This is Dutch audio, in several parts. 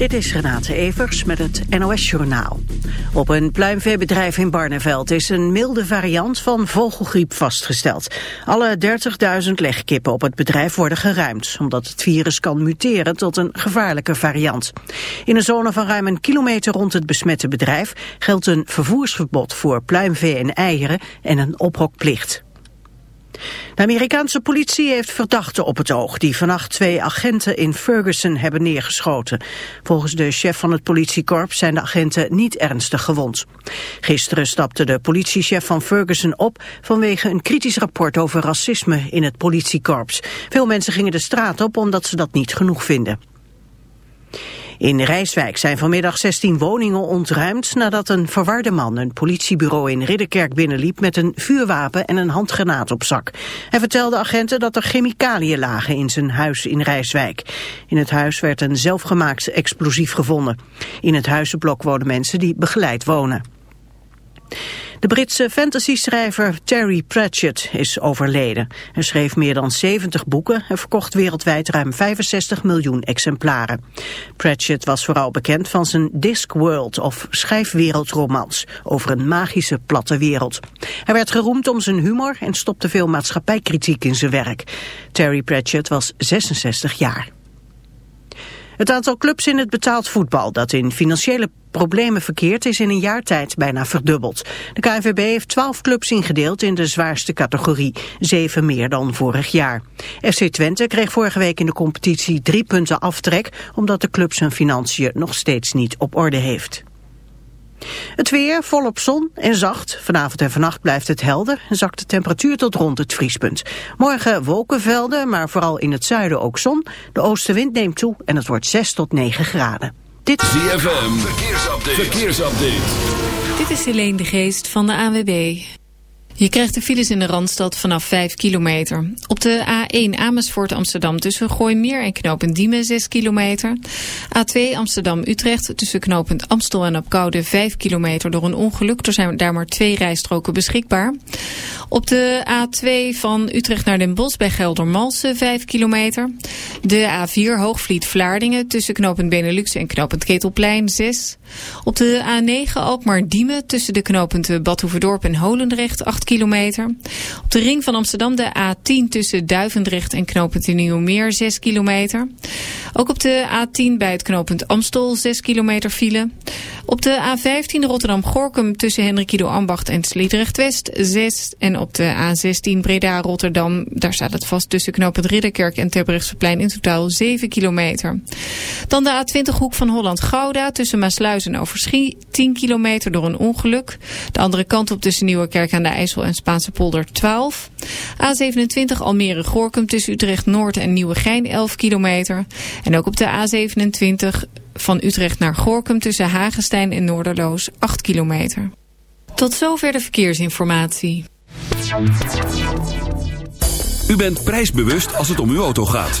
Dit is Renate Evers met het NOS Journaal. Op een pluimveebedrijf in Barneveld is een milde variant van vogelgriep vastgesteld. Alle 30.000 legkippen op het bedrijf worden geruimd... omdat het virus kan muteren tot een gevaarlijke variant. In een zone van ruim een kilometer rond het besmette bedrijf... geldt een vervoersverbod voor pluimvee en eieren en een ophokplicht. De Amerikaanse politie heeft verdachten op het oog die vannacht twee agenten in Ferguson hebben neergeschoten. Volgens de chef van het politiekorps zijn de agenten niet ernstig gewond. Gisteren stapte de politiechef van Ferguson op vanwege een kritisch rapport over racisme in het politiekorps. Veel mensen gingen de straat op omdat ze dat niet genoeg vinden. In Rijswijk zijn vanmiddag 16 woningen ontruimd nadat een verwarde man een politiebureau in Ridderkerk binnenliep met een vuurwapen en een handgranaat op zak. Hij vertelde agenten dat er chemicaliën lagen in zijn huis in Rijswijk. In het huis werd een zelfgemaakt explosief gevonden. In het huizenblok wonen mensen die begeleid wonen. De Britse fantasyschrijver Terry Pratchett is overleden. Hij schreef meer dan 70 boeken en verkocht wereldwijd ruim 65 miljoen exemplaren. Pratchett was vooral bekend van zijn Discworld of schijfwereldromans over een magische platte wereld. Hij werd geroemd om zijn humor en stopte veel maatschappijkritiek in zijn werk. Terry Pratchett was 66 jaar. Het aantal clubs in het betaald voetbal dat in financiële problemen verkeert is in een jaar tijd bijna verdubbeld. De KNVB heeft 12 clubs ingedeeld in de zwaarste categorie, zeven meer dan vorig jaar. FC Twente kreeg vorige week in de competitie drie punten aftrek omdat de club zijn financiën nog steeds niet op orde heeft. Het weer volop zon en zacht. Vanavond en vannacht blijft het helder en zakt de temperatuur tot rond het vriespunt. Morgen wolkenvelden, maar vooral in het zuiden ook zon. De oostenwind neemt toe en het wordt 6 tot 9 graden. Dit ZFM, verkeersupdate. verkeersupdate. Dit is Helene de Geest van de AWB. Je krijgt de files in de Randstad vanaf 5 kilometer. Op de A1 Amersfoort Amsterdam tussen Gooimeer en knooppunt Diemen 6 kilometer. A2 Amsterdam-Utrecht tussen knooppunt Amstel en Opkoude 5 kilometer door een ongeluk. Er zijn daar maar twee rijstroken beschikbaar. Op de A2 van Utrecht naar Den Bosch bij Geldermalsen 5 kilometer. De A4 Hoogvliet-Vlaardingen tussen knooppunt Benelux en knooppunt Ketelplein 6. Op de A9 Alkmaar-Diemen tussen de knooppunten Badhoevedorp en Holendrecht 8 kilometer. Op de ring van Amsterdam de A10 tussen Duivendrecht en knooppunt Nieuwmeer 6 kilometer. Ook op de A10 bij het knooppunt Amstel 6 kilometer file. Op de A15 Rotterdam-Gorkum tussen Hendrikido Ambacht en Sliedrecht-West 6. En op de A16 Breda-Rotterdam, daar staat het vast tussen knooppunt Ridderkerk en Terbrechtseplein in totaal 7 kilometer. Dan de A20 Hoek van Holland-Gouda tussen Maasluis en Overschie 10 kilometer door een ongeluk. De andere kant op tussen Nieuwekerk aan de IJssel en Spaanse polder 12. A27 Almere-Gorkum tussen Utrecht-Noord en Nieuwegein 11 kilometer. En ook op de A27 van Utrecht naar Gorkum tussen Hagenstein en Noorderloos 8 kilometer. Tot zover de verkeersinformatie. U bent prijsbewust als het om uw auto gaat.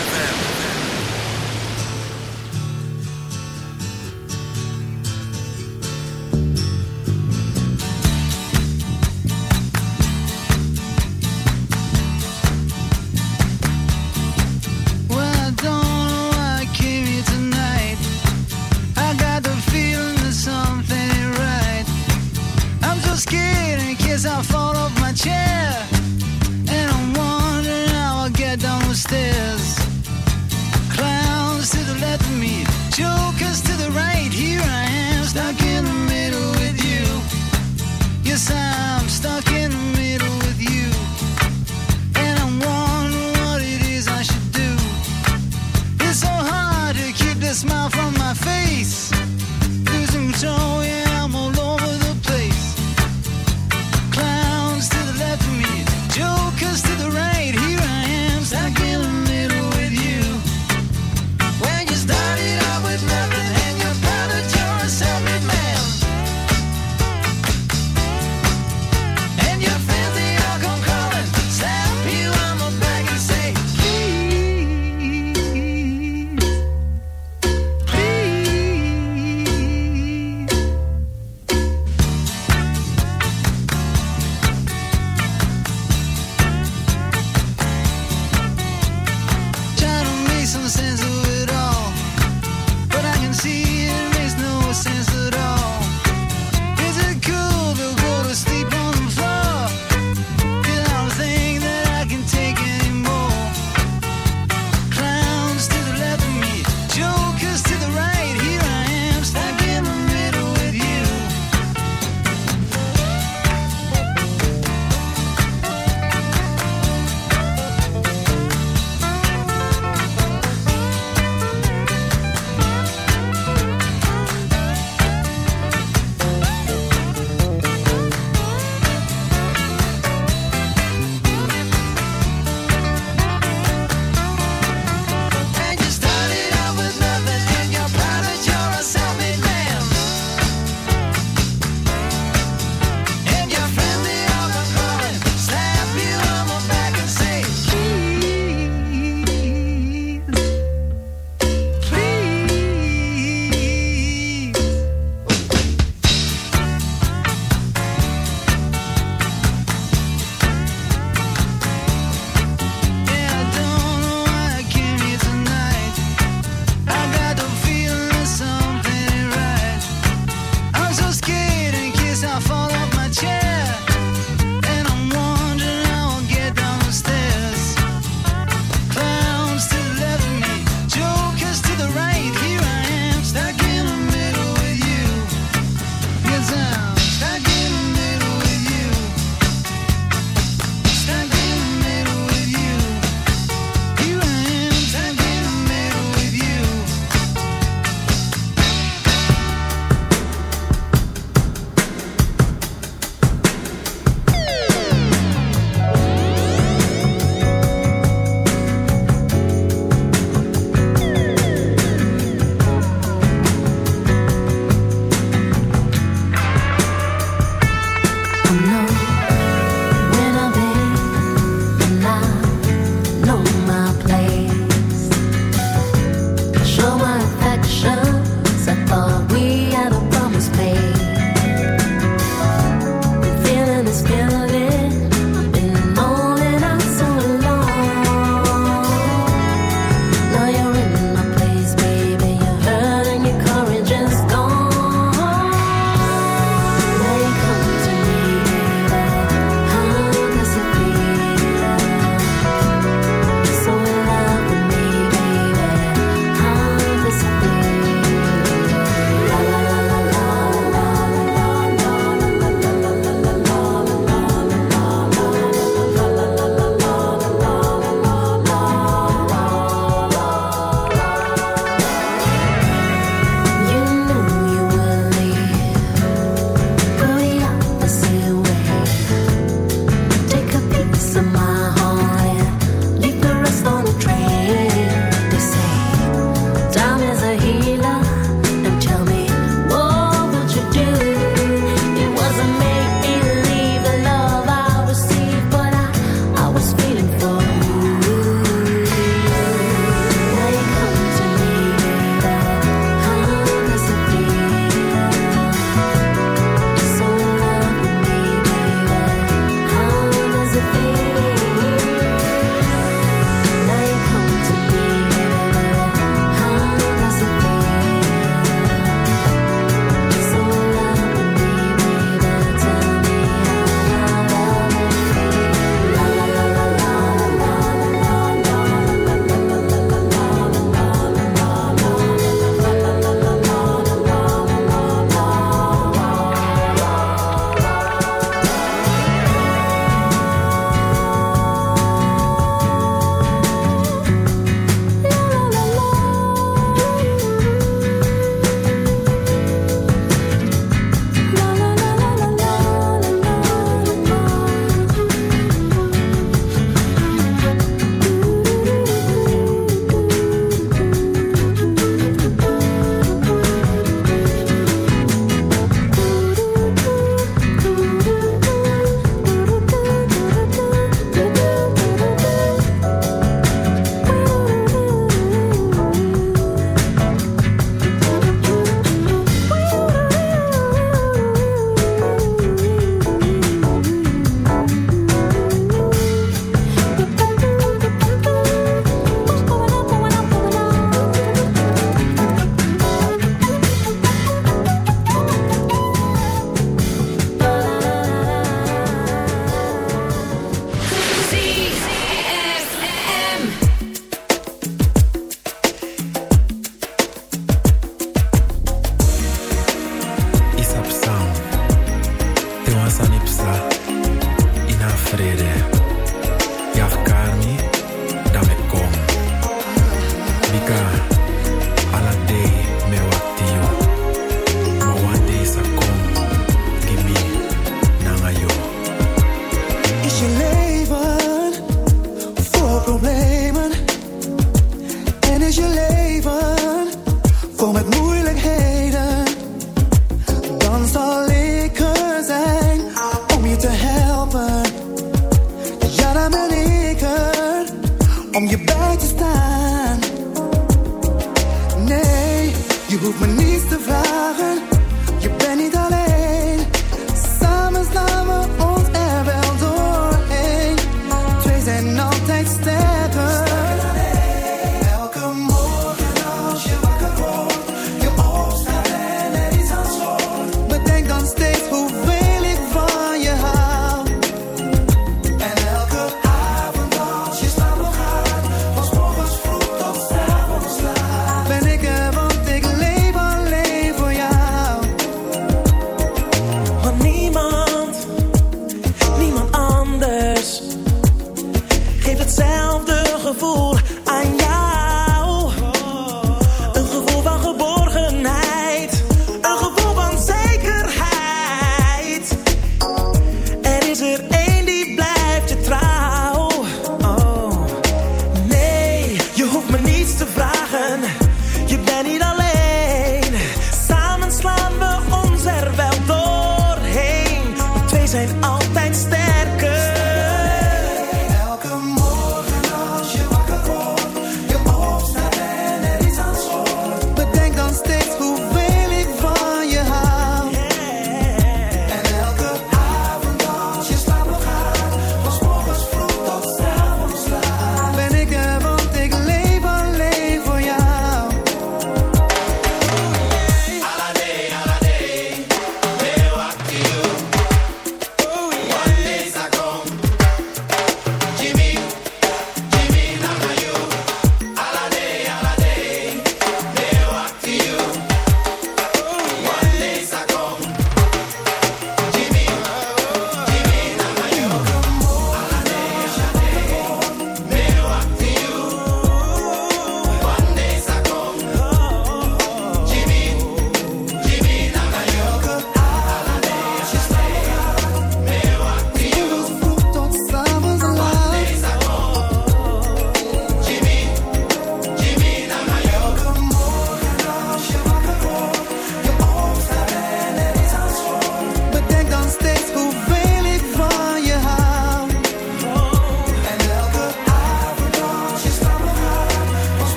altijd sterker.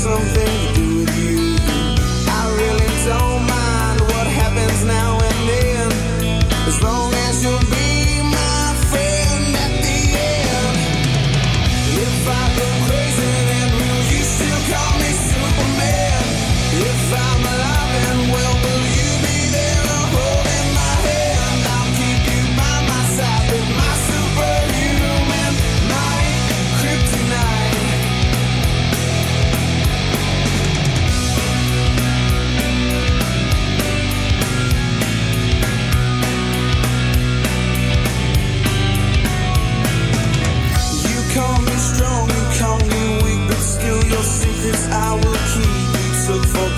something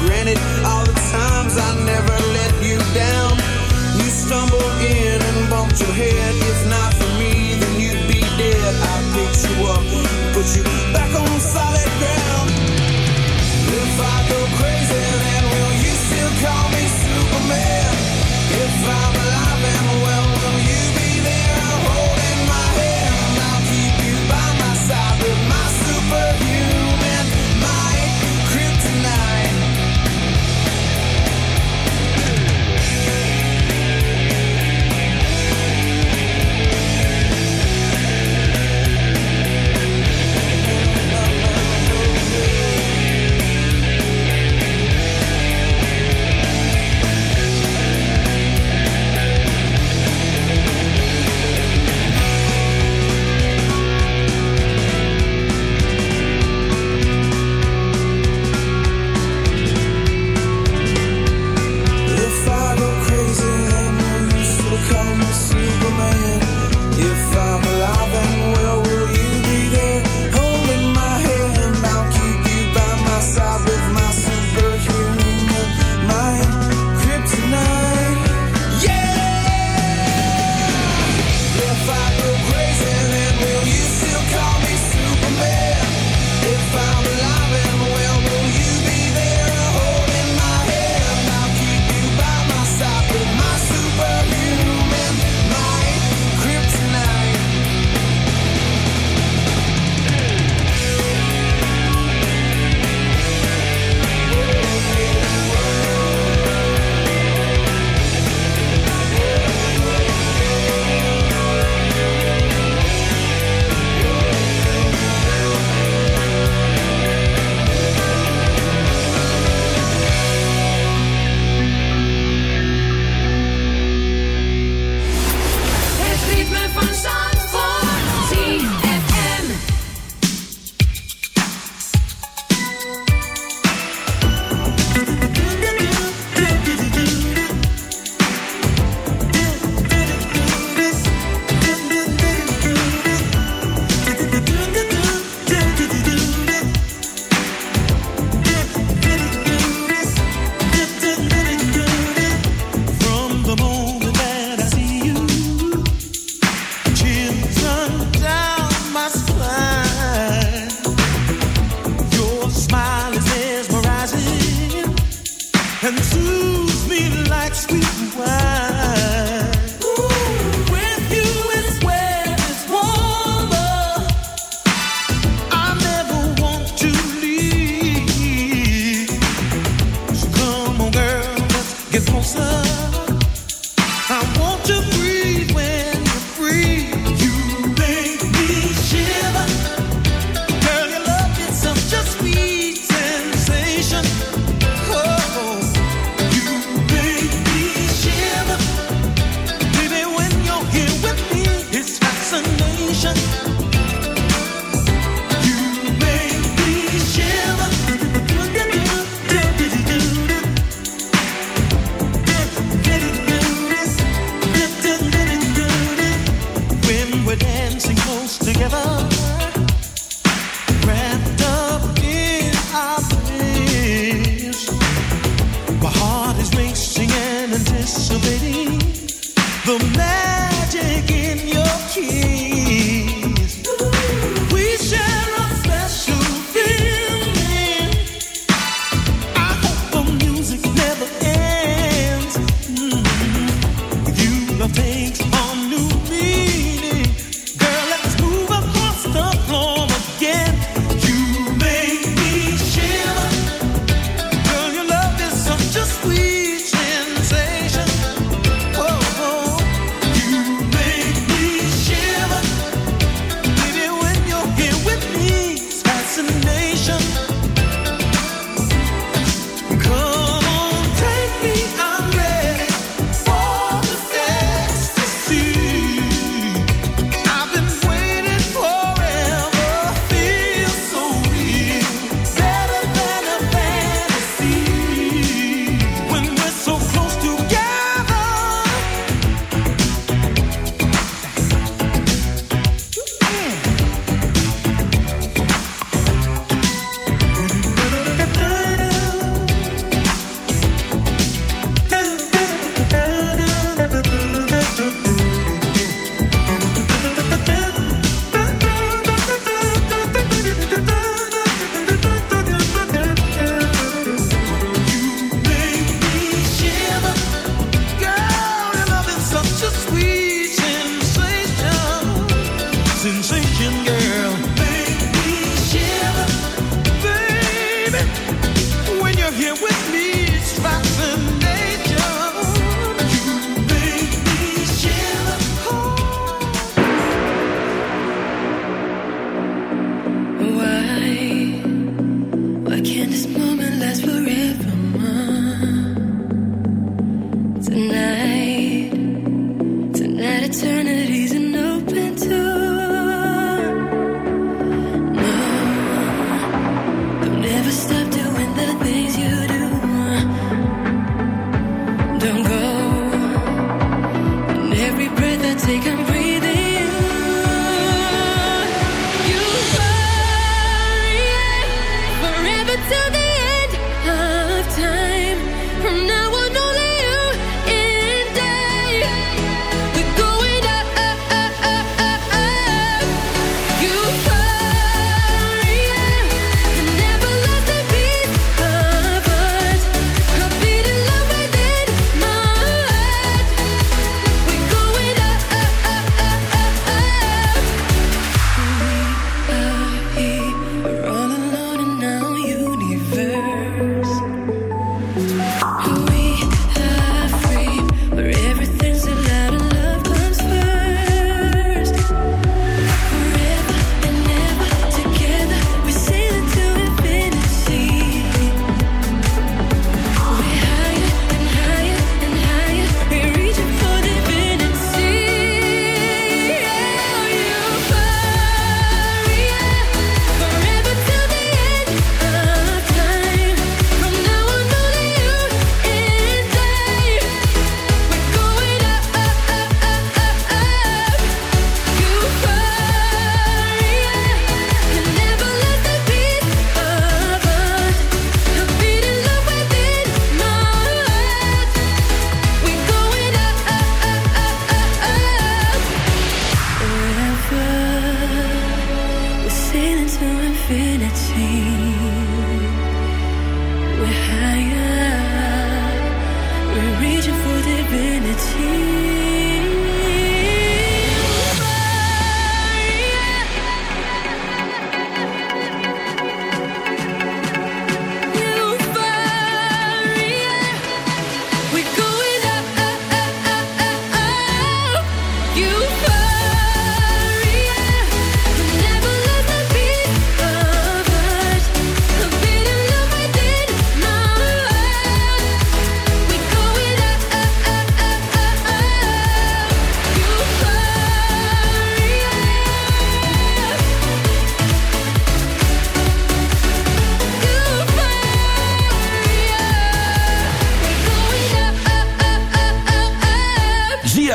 granted all the times I never let you down. You stumbled in and bumped your head. If not for me, then you'd be dead. I picked you up, put you back.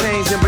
change and